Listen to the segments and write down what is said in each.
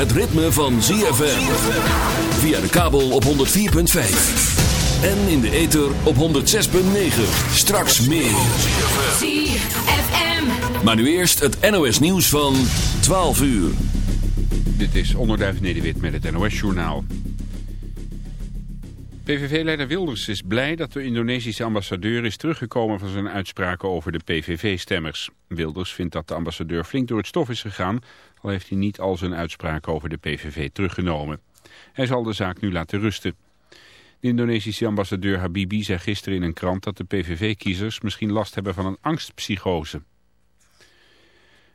het ritme van ZFM. Via de kabel op 104.5. En in de ether op 106.9. Straks meer. ZFM. Maar nu eerst het NOS nieuws van 12 uur. Dit is Onderduif Nederwit met het NOS-journaal. PVV-leider Wilders is blij dat de Indonesische ambassadeur is teruggekomen van zijn uitspraken over de PVV-stemmers. Wilders vindt dat de ambassadeur flink door het stof is gegaan, al heeft hij niet al zijn uitspraken over de PVV teruggenomen. Hij zal de zaak nu laten rusten. De Indonesische ambassadeur Habibi zei gisteren in een krant dat de PVV-kiezers misschien last hebben van een angstpsychose.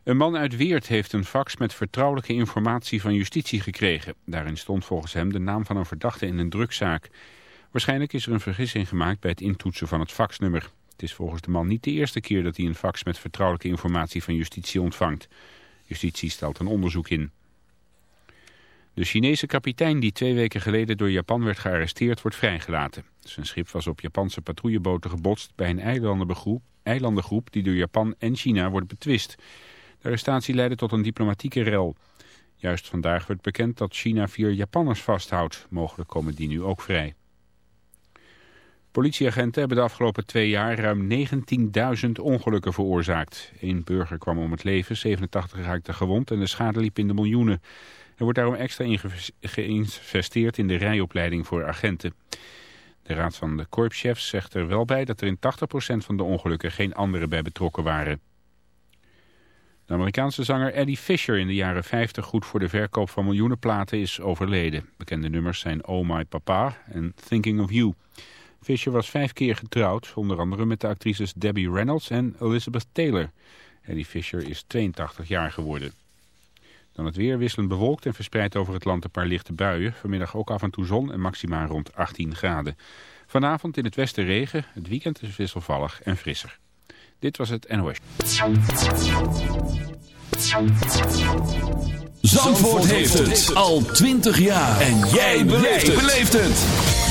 Een man uit Weert heeft een fax met vertrouwelijke informatie van justitie gekregen. Daarin stond volgens hem de naam van een verdachte in een drugszaak. Waarschijnlijk is er een vergissing gemaakt bij het intoetsen van het faxnummer. Het is volgens de man niet de eerste keer dat hij een fax met vertrouwelijke informatie van justitie ontvangt. Justitie stelt een onderzoek in. De Chinese kapitein die twee weken geleden door Japan werd gearresteerd wordt vrijgelaten. Zijn schip was op Japanse patrouilleboten gebotst bij een eilandengroep, eilandengroep die door Japan en China wordt betwist. De arrestatie leidde tot een diplomatieke rel. Juist vandaag werd bekend dat China vier Japanners vasthoudt. Mogelijk komen die nu ook vrij. Politieagenten hebben de afgelopen twee jaar ruim 19.000 ongelukken veroorzaakt. Eén burger kwam om het leven, 87 raakte gewond en de schade liep in de miljoenen. Er wordt daarom extra geïnvesteerd in de rijopleiding voor agenten. De raad van de korpschefs zegt er wel bij dat er in 80% van de ongelukken geen anderen bij betrokken waren. De Amerikaanse zanger Eddie Fisher in de jaren 50 goed voor de verkoop van miljoenen platen is overleden. Bekende nummers zijn Oh My Papa en Thinking of You. Fisher was vijf keer getrouwd, onder andere met de actrices Debbie Reynolds en Elizabeth Taylor. Eddie Fisher is 82 jaar geworden. Dan het weer wisselend bewolkt en verspreid over het land een paar lichte buien. Vanmiddag ook af en toe zon en maximaal rond 18 graden. Vanavond in het westen regen, het weekend is wisselvallig en frisser. Dit was het NOS. Zandvoort heeft het al 20 jaar. En jij beleeft het.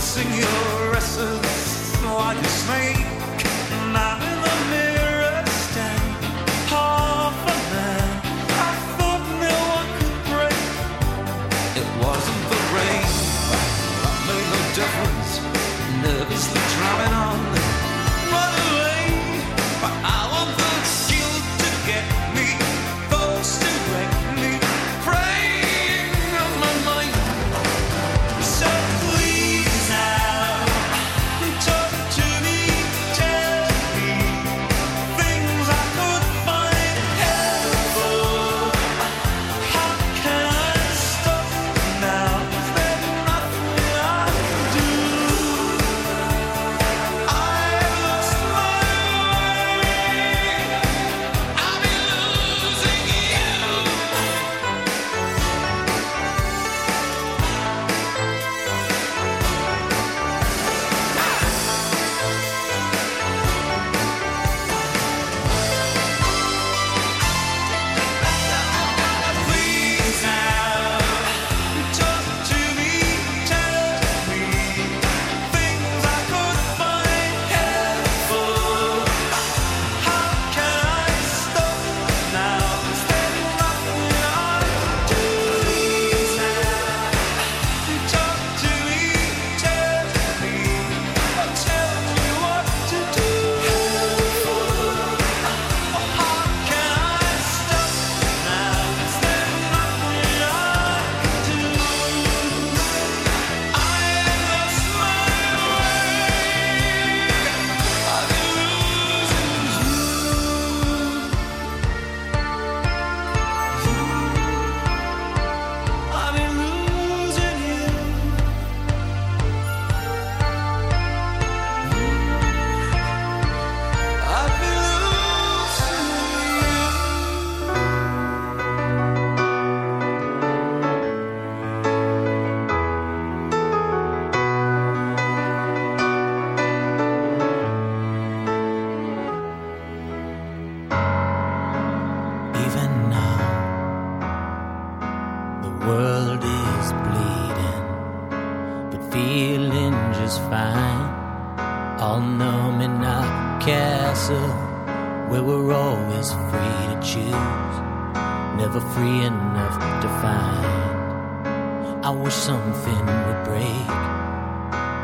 You're hissing your essence like a snake.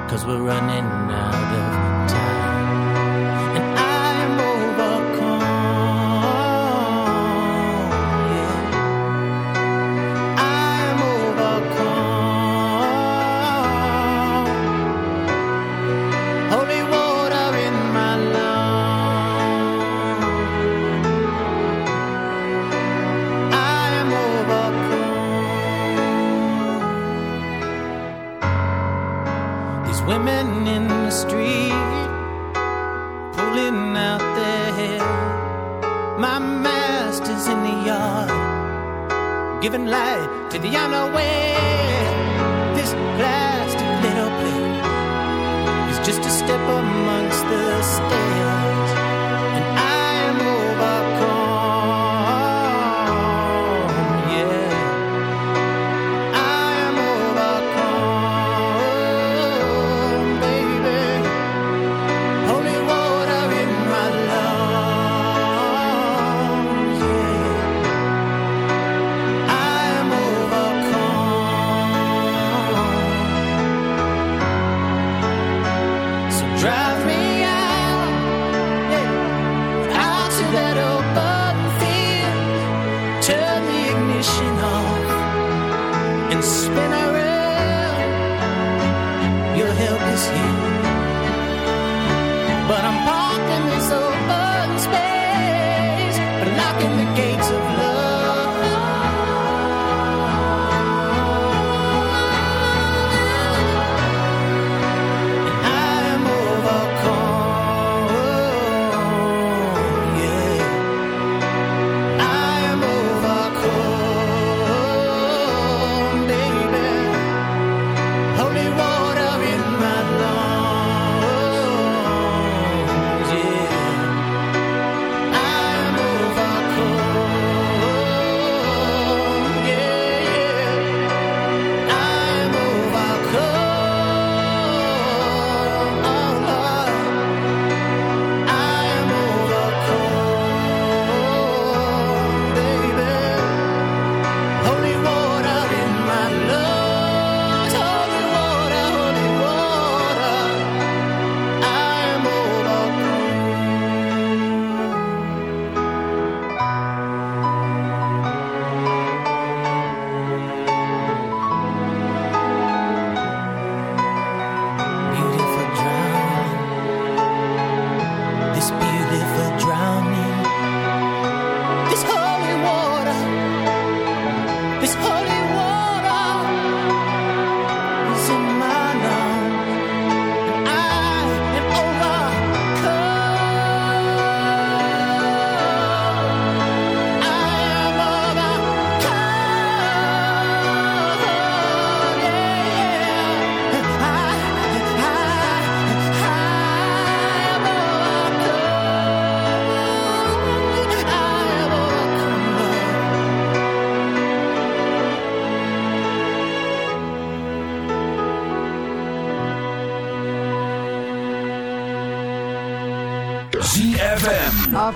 Cause we're running now.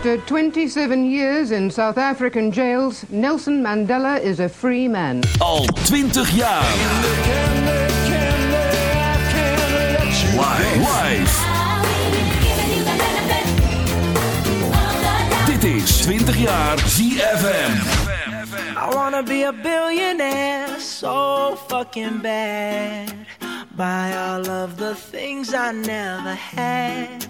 After 27 years in South African jails, Nelson Mandela is a free man. Al 20 jaar. Dit is 20 jaar ZFM. I wanna be a billionaire, so fucking bad. Buy all of the things I never had.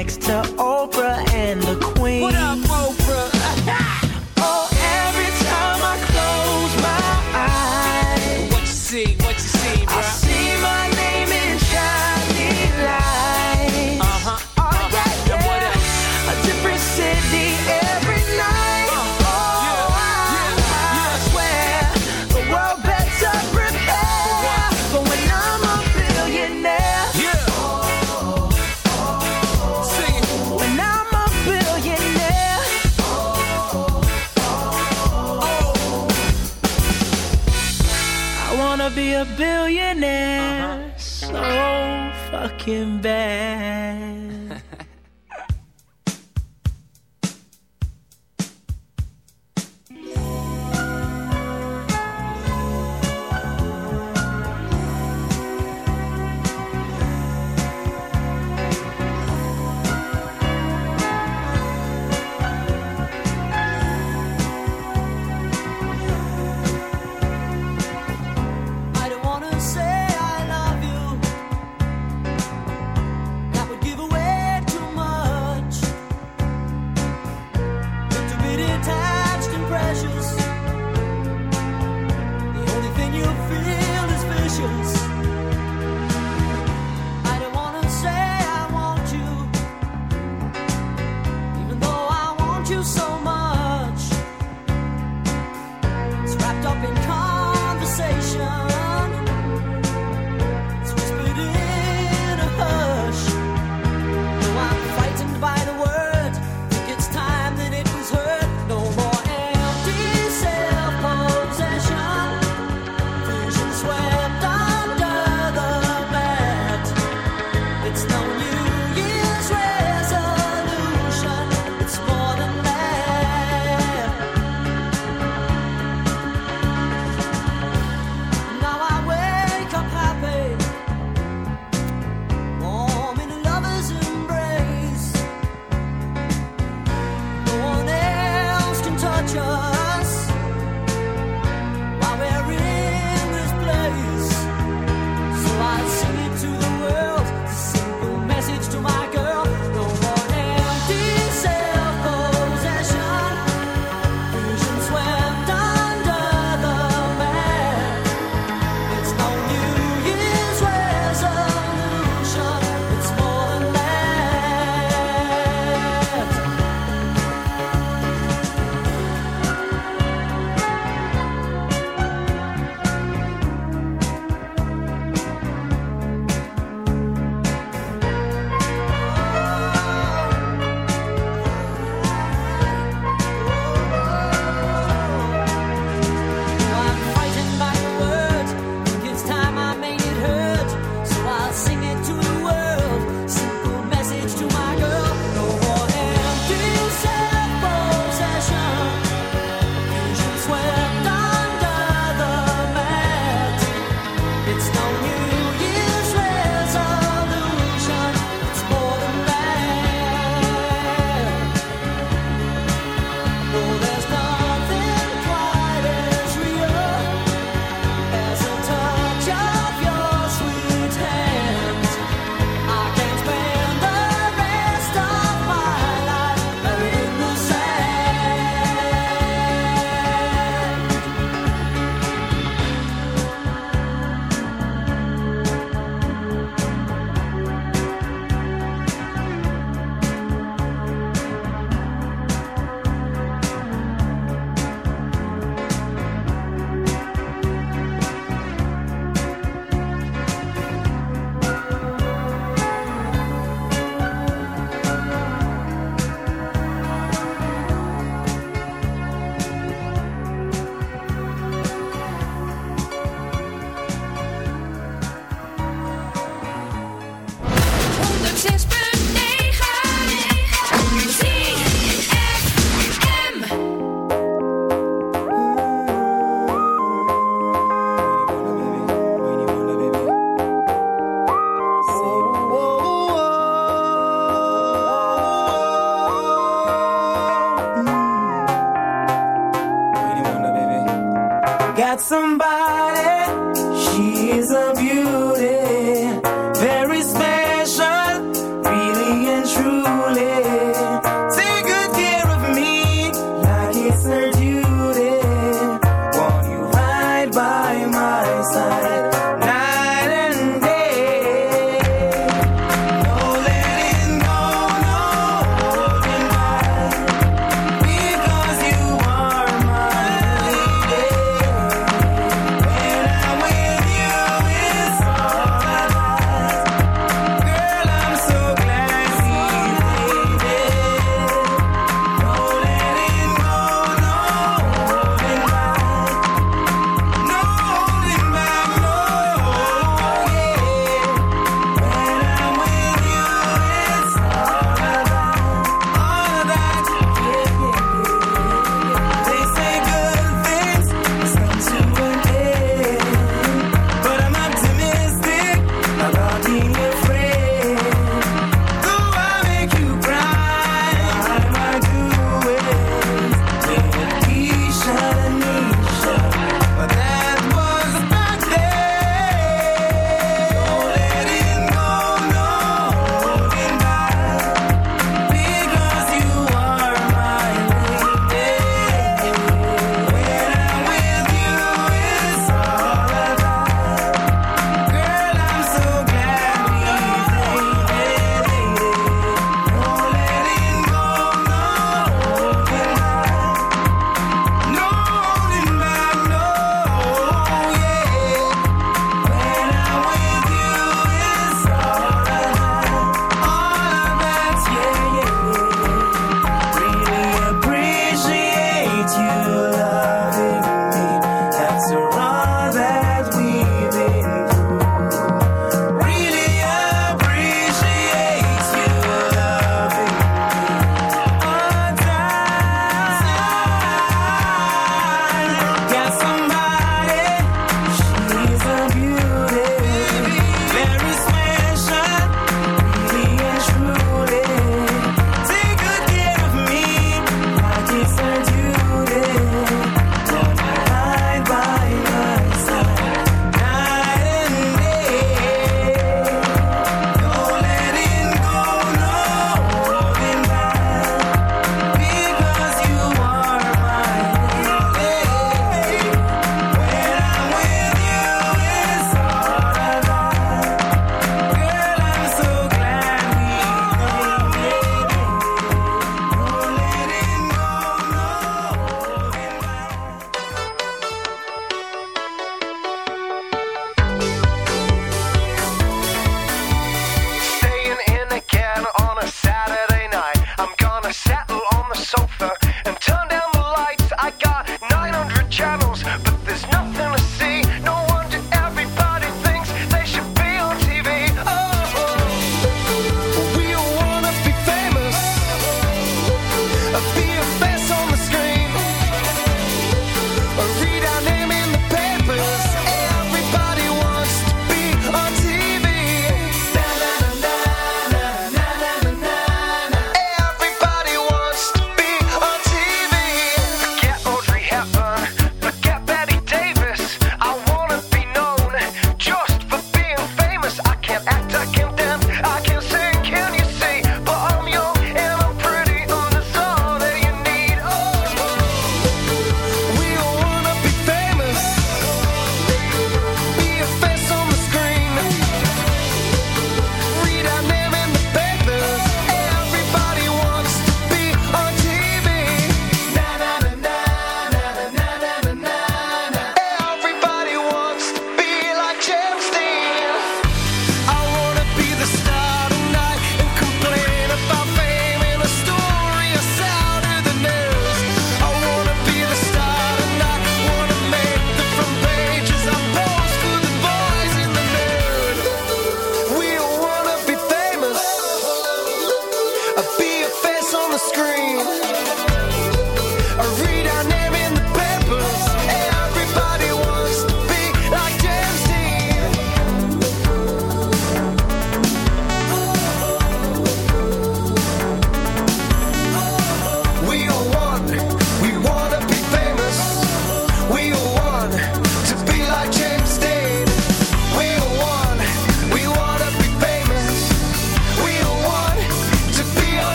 Kim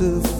to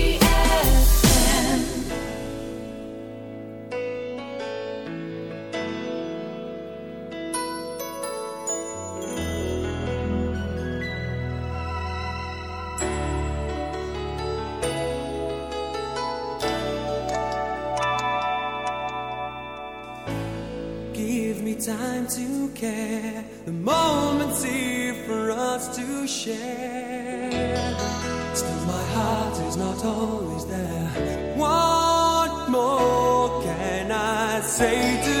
shared. Still, my heart is not always there. What more can I say to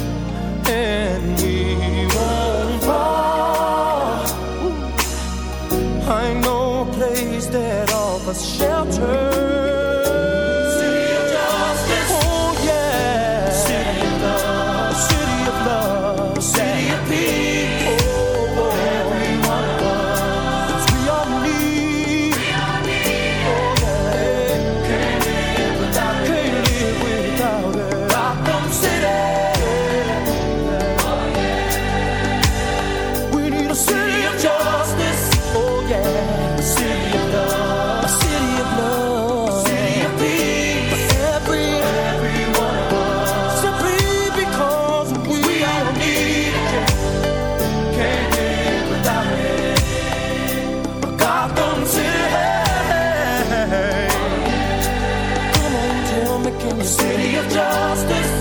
shelter city of justice.